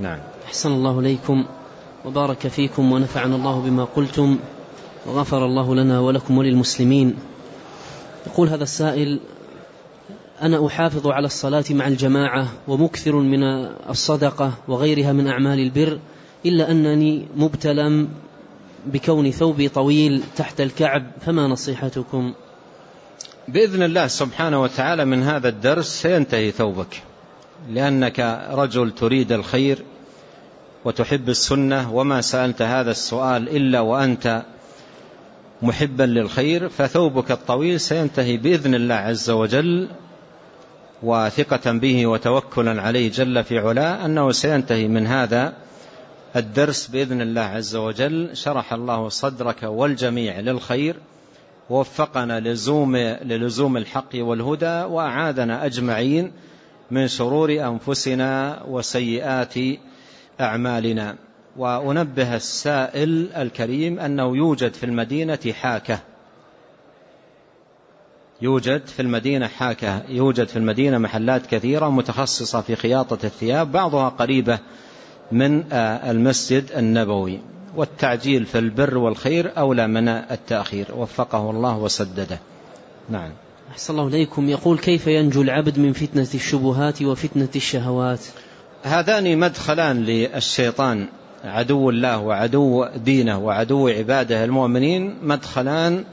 نعم. أحسن الله إليكم وبارك فيكم ونفعنا الله بما قلتم وغفر الله لنا ولكم وللمسلمين. يقول هذا السائل أنا أحافظ على الصلاة مع الجماعة ومكثر من الصدقة وغيرها من أعمال البر إلا أنني مبتلى بكون ثوبي طويل تحت الكعب فما نصيحتكم؟ بإذن الله سبحانه وتعالى من هذا الدرس سينتهي ثوبك لأنك رجل تريد الخير وتحب السنة وما سألت هذا السؤال إلا وأنت محبا للخير فثوبك الطويل سينتهي بإذن الله عز وجل وثقة به وتوكلا عليه جل في علاه أنه سينتهي من هذا الدرس بإذن الله عز وجل. شرح الله صدرك والجميع للخير ووفقنا لزوم للزوم الحق والهدى وأعاذنا أجمعين من شرور أنفسنا وسيئات أعمالنا. وأنبه السائل الكريم أنه يوجد في المدينة حاكة. يوجد في المدينة حاكة. يوجد في المدينة محلات كثيرة متخصصة في خياطة الثياب بعضها قريبة من المسجد النبوي. والتعجيل في البر والخير أولى من التأخير. وفقه الله وسدده. نعم. أحسن الله إليكم. يقول كيف ينجو العبد من فتنة الشبهات وفتنة الشهوات؟ هذان مدخلان للشيطان عدو الله وعدو دينه وعدو عباده المؤمنين مدخلان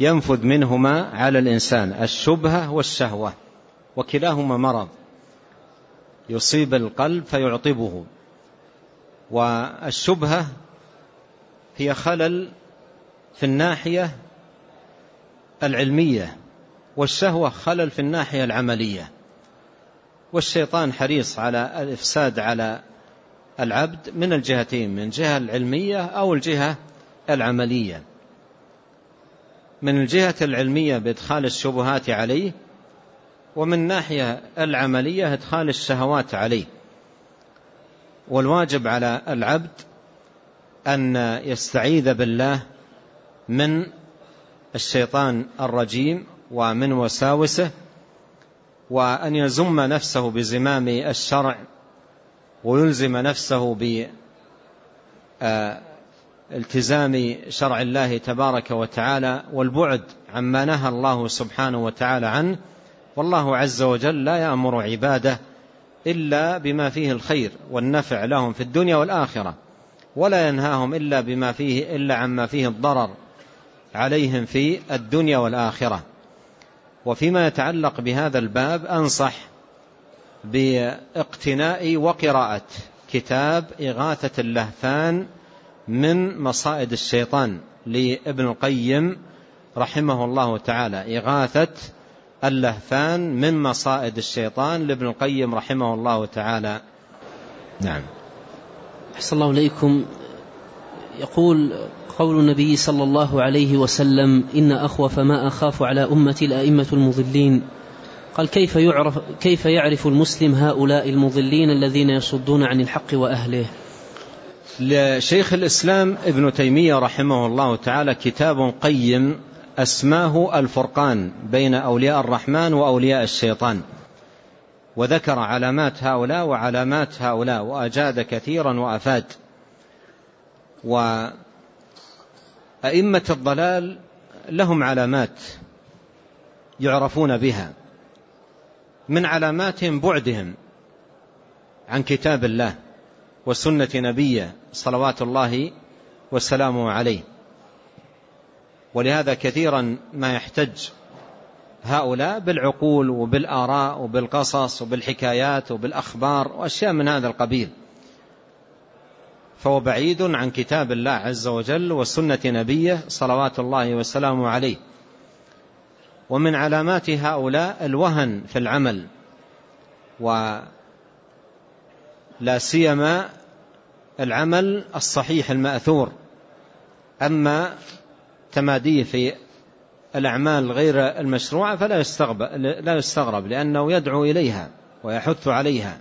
ينفذ منهما على الإنسان الشبهة والشهوة وكلاهما مرض. يصيب القلب فيعطبه. والشبهة هي خلل في الناحية العلمية والشهوة خلل في الناحية العملية. والشيطان حريص على الإفساد على العبد من الجهتين من الجهة العلمية أو الجهة العملية. من الجهة العلمية بإدخال الشبهات عليه ومن ناحية العملية إدخال الشهوات عليه. والواجب على العبد أن يستعيذ بالله من الشيطان الرجيم ومن وساوسه وأن يزم نفسه بزمام الشرع ويلزم نفسه بالتزام شرع الله تبارك وتعالى والبعد عما نهى الله سبحانه وتعالى عنه والله عز وجل لا يأمر عباده إلا بما فيه الخير والنفع لهم في الدنيا والآخرة ولا ينهاهم إلا بما فيه إلا عما فيه الضرر عليهم في الدنيا والآخرة. وفيما يتعلق بهذا الباب أنصح باقتناء وقراءة كتاب إغاثة اللهفان من مصائد الشيطان لابن القيم رحمه الله تعالى. إغاثة اللهفان من مصائد الشيطان لابن القيم رحمه الله تعالى. نعم. أحسن الله إليكم. يقول قول النبي صلى الله عليه وسلم إن أخوف ما أخاف على أمتي الأئمة المضلين. قال كيف يعرف, كيف يعرف المسلم هؤلاء المضلين الذين يصدون عن الحق وأهله؟ لشيخ الإسلام ابن تيمية رحمه الله تعالى كتاب قيم أسماه الفرقان بين أولياء الرحمن وأولياء الشيطان. وذكر علامات هؤلاء وعلامات هؤلاء وأجاد كثيرا وأفاد. وأئمة الضلال لهم علامات يعرفون بها من علاماتهم بعدهم عن كتاب الله وسنة نبيه صلوات الله وسلامه عليه. ولهذا كثيرا ما يحتج هؤلاء بالعقول وبالآراء وبالقصص وبالحكايات وبالأخبار وأشياء من هذا القبيل. فهو بعيد عن كتاب الله عز وجل وسنة نبيه صلوات الله وسلامه عليه. ومن علامات هؤلاء الوهن في العمل ولا سيما العمل الصحيح المأثور. أما تماديه في الأعمال غير المشروعة فلا لا يستغرب لأنه يدعو إليها ويحث عليها.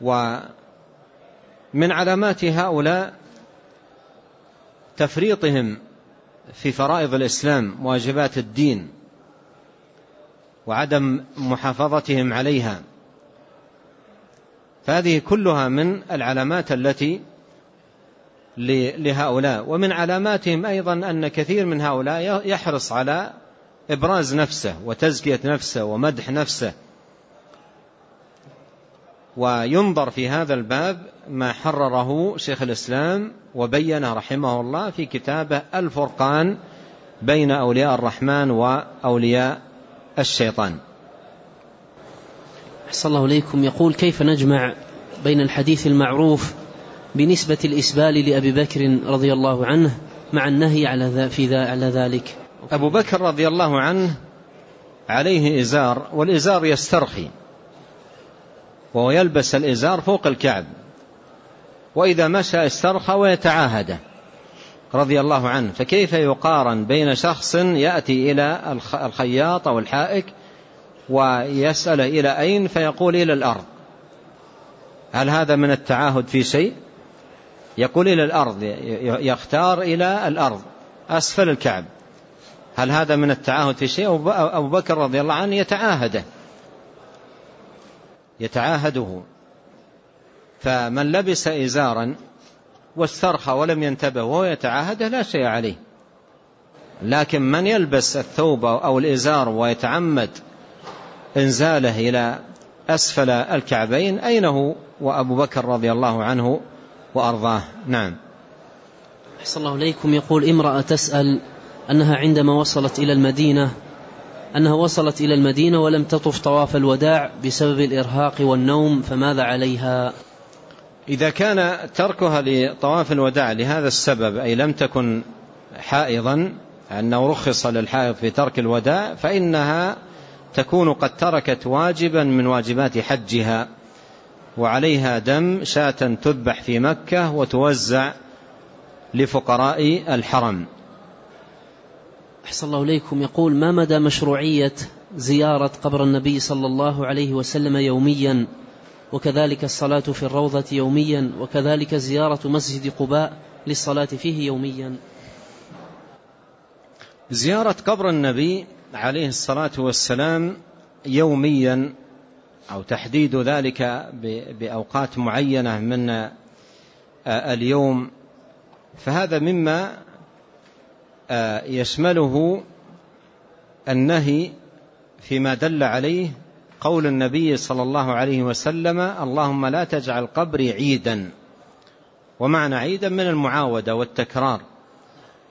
ومن علامات هؤلاء تفريطهم في فرائض الإسلام واجبات الدين وعدم محافظتهم عليها فهذه كلها من العلامات التي لهؤلاء. ومن علاماتهم أيضا أن كثير من هؤلاء يحرص على إبراز نفسه وتزكية نفسه ومدح نفسه. وينظر في هذا الباب ما حرره شيخ الإسلام وبينه رحمه الله في كتابه الفرقان بين أولياء الرحمن وأولياء الشيطان. أحسن الله إليكم. يقول كيف نجمع بين الحديث المعروف بنسبة الإسبال لأبي بكر رضي الله عنه مع النهي على في على ذلك؟ أبو بكر رضي الله عنه عليه إزار والإزار يسترخي. وهو يلبس الإزار فوق الكعب وإذا مشى استرخى ويتعاهده رضي الله عنه. فكيف يقارن بين شخص يأتي إلى الخياط أو الحائك ويسأل إلى أين فيقول إلى الأرض؟ هل هذا من التعاهد في شيء؟ يقول إلى الأرض يختار إلى الأرض أسفل الكعب. هل هذا من التعاهد في شيء؟ أبو بكر رضي الله عنه يتعاهده. يتعاهده. فمن لبس إزارا واسترخى ولم ينتبه وهو يتعاهده لا شيء عليه. لكن من يلبس الثوب أو الإزار ويتعمد إنزاله إلى أسفل الكعبين أين هو؟ وأبو بكر رضي الله عنه وأرضاه. نعم. أحسن الله إليكم. يقول امرأة تسأل أنها عندما وصلت إلى المدينة أنها وصلت إلى المدينة ولم تطف طواف الوداع بسبب الإرهاق والنوم فماذا عليها؟ إذا كان تركها لطواف الوداع لهذا السبب أي لم تكن حائضا أنه رخص للحائض في ترك الوداع فإنها تكون قد تركت واجبا من واجبات حجها وعليها دم شاة تذبح في مكة وتوزع لفقراء الحرم. أحسن الله إليكم. يقول ما مدى مشروعية زيارة قبر النبي صلى الله عليه وسلم يوميا؟ وكذلك الصلاة في الروضة يوميا؟ وكذلك زيارة مسجد قباء للصلاة فيه يوميا؟ زيارة قبر النبي عليه الصلاة والسلام يوميا أو تحديد ذلك بأوقات معينة من اليوم فهذا مما يشمله النهي فيما دل عليه قول النبي صلى الله عليه وسلم اللهم لا تجعل قبري عيدا ومعنى عيدا من المعاودة والتكرار.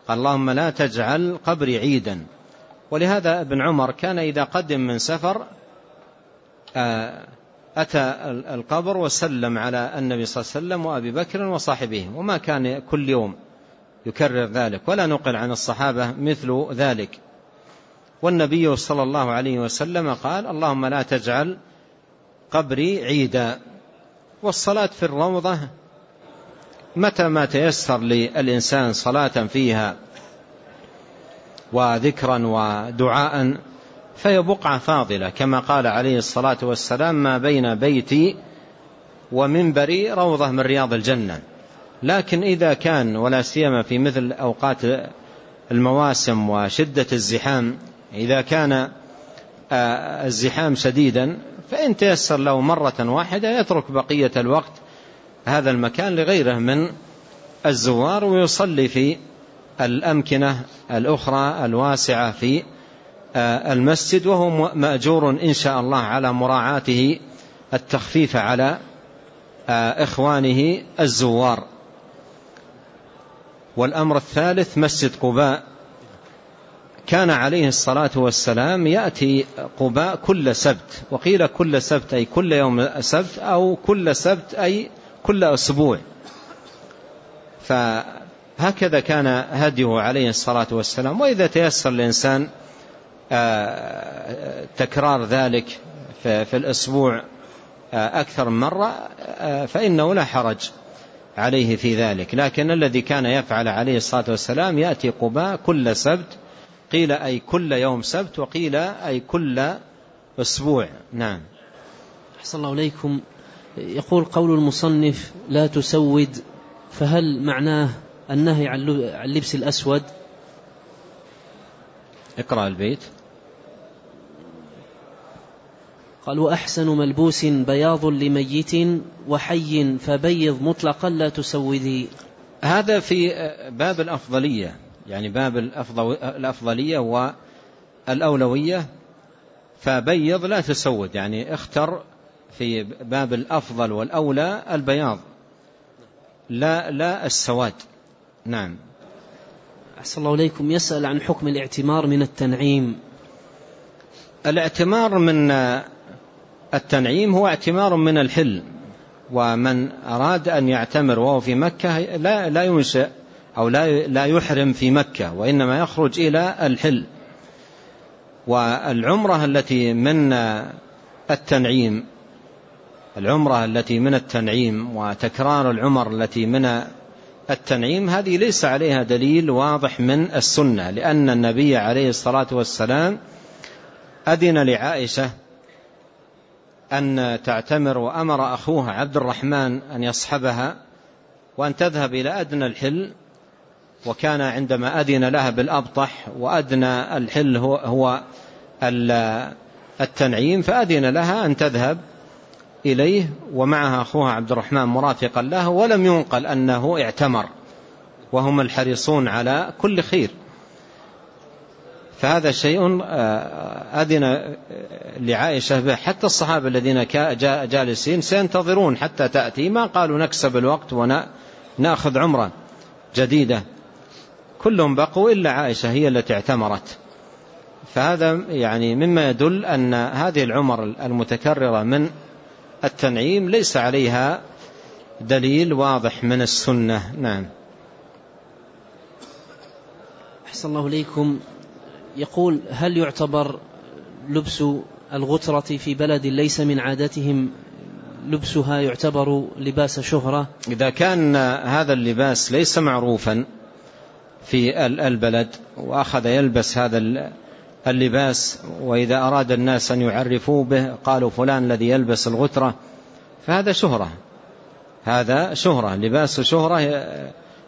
اللهم لا تجعل قبري عيدا ولهذا ابن عمر كان إذا قدم من سفر آه، أتى القبر وسلم على النبي صلى الله عليه وسلم وأبي بكر وصاحبه وما كان كل يوم. يكرر ذلك. ولا نقل عن الصحابة مثل ذلك. والنبي صلى الله عليه وسلم قال اللهم لا تجعل قبري عيدا. والصلاة في الروضة متى ما تيسر للإنسان صلاة فيها وذكرا ودعاء فهي بقعة فاضلة. كما قال عليه الصلاة والسلام ما بين بيتي ومنبري روضة من رياض الجنة. لكن إذا كان ولا سيما في مثل أوقات المواسم وشدة الزحام إذا كان آه، الزحام شديدا فإن تيسر له مرة واحدة يترك بقية الوقت هذا المكان لغيره من الزوار ويصلي في الأمكنة الأخرى الواسعة في آه، المسجد وهو مأجور إن شاء الله على مراعاته التخفيف على آه، إخوانه الزوار. والأمر الثالث مسجد قباء. كان عليه الصلاة والسلام يأتي قباء كل سبت وقيل كل سبت أي كل يوم سبت أو كل سبت أي كل أسبوع. فهكذا كان هديه عليه الصلاة والسلام. وإذا تيسر الإنسان آه، تكرار ذلك في الأسبوع آه، أكثر من مرة آه، فإنه لا حرج. عليه في ذلك. لكن الذي كان يفعل عليه الصلاة والسلام يأتي قباء كل سبت قيل أي كل يوم سبت وقيل أي كل أسبوع. نعم. أحسن الله إليكم. يقول قول المصنف لا تسود فهل معناه النهي عن اللبس الأسود؟ اقرأ البيت. قال وأحسن ملبوس بياض لميت وحي فبيض مطلقا لا تسودي هذا في باب الأفضلية يعني باب الأفضلية والأولوية فبيض لا تسود يعني اختر في باب الأفضل والأولى البياض لا لا السواد. نعم. أحسن الله إليكم. يسأل عن حكم الاعتمار من التنعيم. الاعتمار من التنعيم هو اعتمار من الحل ومن أراد أن يعتمر وهو في مكة لا, لا ينشأ أو لا, لا يحرم في مكة وإنما يخرج إلى الحل. والعمرة التي من التنعيم العمرة التي من التنعيم وتكرار العمر التي من التنعيم هذه ليس عليها دليل واضح من السنة لأن النبي عليه الصلاة والسلام أذن لعائشة أن تعتمر وأمر أخوها عبد الرحمن أن يصحبها وأن تذهب إلى أدنى الحل وكان عندما أذن لها بالأبطح وأدنى الحل هو, هو التنعيم فأذن لها أن تذهب إليه ومعها أخوها عبد الرحمن مرافقا له ولم ينقل أنه اعتمر وهم الحريصون على كل خير. فهذا شيء آه، أذن لعائشة به. حتى الصحابة الذين جالسين سينتظرون حتى تأتي. ما قالوا نكسب الوقت ونأخذ عمرة جديدة. كلهم بقوا إلا عائشة هي التي اعتمرت. فهذا يعني مما يدل أن هذه العمر المتكررة من التنعيم ليس عليها دليل واضح من السنة. نعم. أحسن الله إليكم. يقول هل يعتبر لبس الغترة في بلد ليس من عادتهم لبسها يعتبر لباس شهرة؟ إذا كان هذا اللباس ليس معروفا في البلد وأخذ يلبس هذا اللباس وإذا أراد الناس أن يعرفوه به قالوا فلان الذي يلبس الغترة فهذا شهرة. هذا شهرة لباس شهرة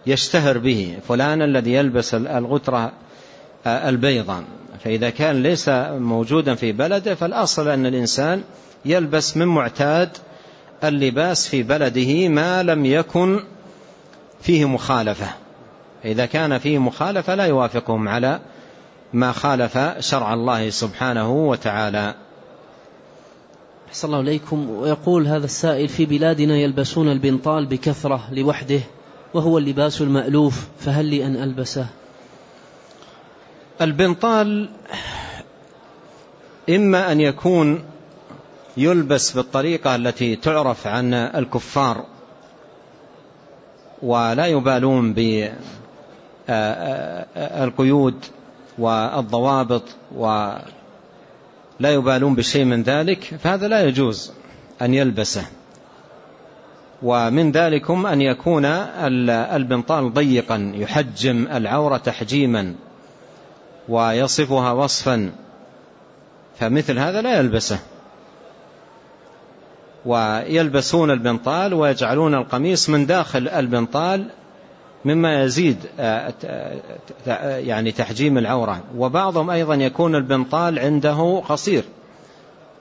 يشتهر به. فلان الذي يلبس الغترة البيضة. فإذا كان ليس موجودا في بلده فالأصل أن الإنسان يلبس من معتاد اللباس في بلده ما لم يكن فيه مخالفة. إذا كان فيه مخالفة لا يوافقهم على ما خالف شرع الله سبحانه وتعالى. أحسن الله إليكم. ويقول هذا السائل في بلادنا يلبسون البنطال بكثرة لوحده وهو اللباس المألوف فهل لي أن ألبسه؟ البنطال إما أن يكون يلبس بالطريقة التي تعرف عن الكفار ولا يبالون بالقيود والضوابط ولا يبالون بشيء من ذلك فهذا لا يجوز أن يلبسه. ومن ذلكم أن يكون البنطال ضيقا يحجم العورة تحجيما. ويصفها وصفا. فمثل هذا لا يلبسه. ويلبسون البنطال ويجعلون القميص من داخل البنطال مما يزيد آه، يعني تحجيم العورة. وبعضهم أيضا يكون البنطال عنده قصير.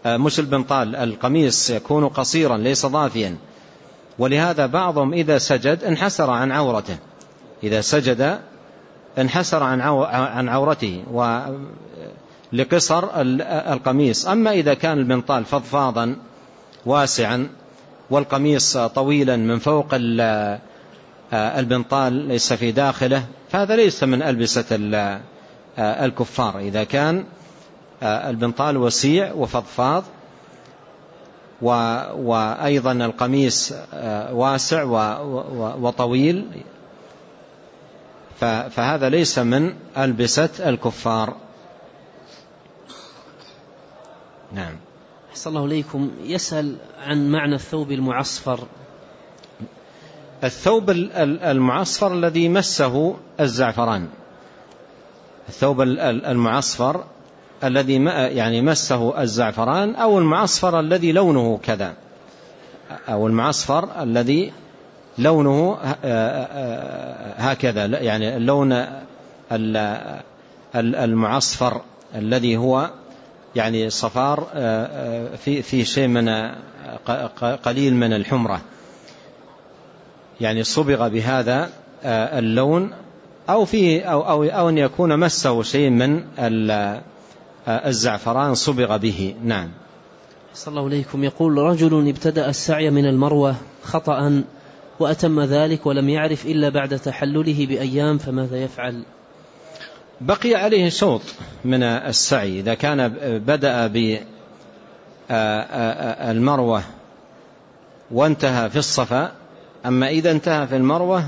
آه، مش البنطال القميص يكون قصيرا ليس ضافيا. ولهذا بعضهم إذا سجد انحسر عن عورته. إذا سجد انحسر عن عورته لقصر القميص. أما إذا كان البنطال فضفاضا واسعا والقميص طويلا من فوق البنطال ليس في داخله فهذا ليس من ألبسة الكفار. إذا كان البنطال وسيع وفضفاض وأيضا القميص واسع وطويل فهذا ليس من ألبسة الكفار. نعم. أحسن الله إليكم. يسأل عن معنى الثوب المعصفر. الثوب المعصفر الذي مسه الزعفران. الثوب المعصفر الذي يعني مسه الزعفران أو المعصفر الذي لونه كذا. أو المعصفر الذي لونه آه، آه، آه، هكذا. يعني اللون المعصفر الذي هو يعني صفار في في شيء من قليل من الحمرة. يعني صبغ بهذا اللون أو فيه أو أو أو أن يكون مسه شيء من الزعفران صبغ به. نعم. صلى الله عليكم. يقول رجل ابتدأ السعي من المروة خطأ وأتم ذلك ولم يعرف إلا بعد تحلله بأيام فماذا يفعل؟ بقي عليه شوط من السعي. إذا كان بدأ بالمروة وانتهى في الصفا أما إذا انتهى في المروة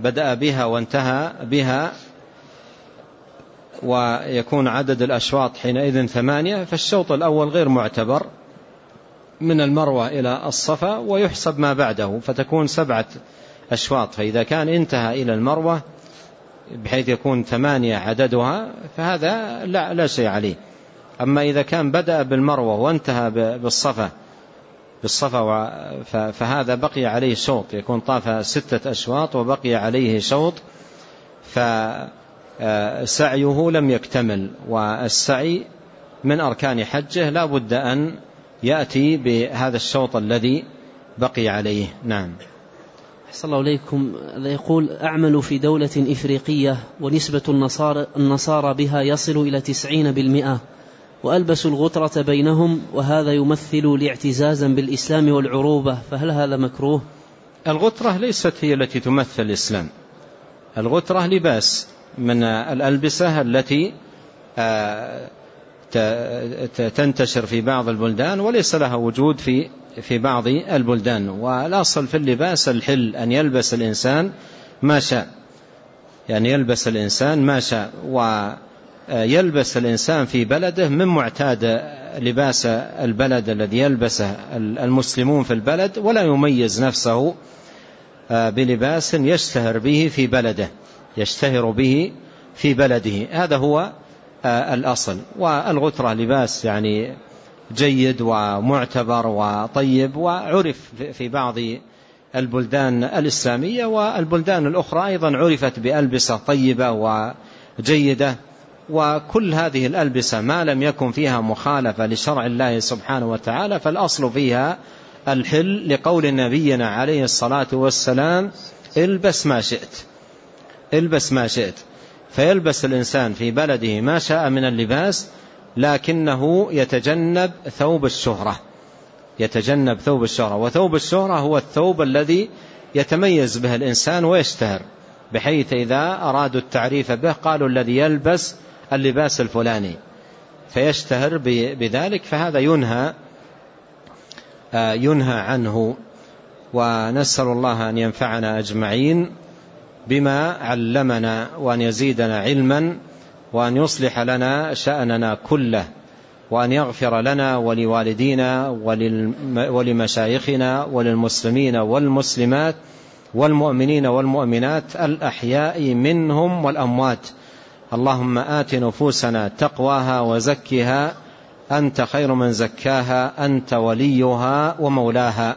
بدأ بها وانتهى بها ويكون عدد الأشواط حينئذ ثمانية فالشوط الأول غير معتبر. من المروة إلى الصفا ويحسب ما بعده فتكون سبعة أشواط. فإذا كان انتهى إلى المروة بحيث يكون ثمانية عددها فهذا لا, لا شيء عليه. أما إذا كان بدأ بالمروة وانتهى بالصفا بالصفا فهذا بقي عليه شوط. يكون طاف ستة أشواط وبقي عليه شوط فسعيه لم يكتمل. والسعي من أركان حجه لا بد أن يأتي بهذا الشوط الذي بقي عليه. نعم. أحسن الله عليكم يقول أعمل في دولة إفريقية ونسبة النصارى, النصارى بها يصل إلى تسعين بالمئة وألبس الغترة بينهم وهذا يمثل لاعتزازا بالإسلام والعروبة. فهل هذا مكروه؟ الغترة ليست هي التي تمثل الإسلام. الغترة لباس من الألبسة التي آه، تنتشر في بعض البلدان وليس لها وجود في في بعض البلدان. والأصل في اللباس الحل أن يلبس الإنسان ما شاء. يعني يلبس الإنسان ما شاء. ويلبس الإنسان في بلده من معتاد لباس البلد الذي يلبسه المسلمون في البلد ولا يميز نفسه بلباس يشتهر به في بلده يشتهر به في بلده. هذا هو الأصل. والغترة لباس يعني جيد ومعتبر وطيب وعرف في بعض البلدان الإسلامية والبلدان الأخرى أيضا عرفت بألبسة طيبة وجيدة. وكل هذه الألبسة ما لم يكن فيها مخالفة لشرع الله سبحانه وتعالى فالأصل فيها الحل لقول نبينا عليه الصلاة والسلام البس ما شئت البس ما شئت. فيلبس الإنسان في بلده ما شاء من اللباس لكنه يتجنب ثوب الشهرة. يتجنب ثوب الشهرة. وثوب الشهرة هو الثوب الذي يتميز به الإنسان ويشتهر بحيث إذا أرادوا التعريف به قالوا الذي يلبس اللباس الفلاني. فيشتهر بذلك فهذا ينهى آه، ينهى عنه. ونسأل الله أن ينفعنا أجمعين. بما علمنا وأن يزيدنا علما وأن يصلح لنا شأننا كله وأن يغفر لنا ولوالدينا ولمشايخنا وللمسلمين والمسلمات والمؤمنين والمؤمنات الأحياء منهم والأموات. اللهم آت نفوسنا تقواها وزكها. أنت خير من زكاها. أنت وليها ومولاها.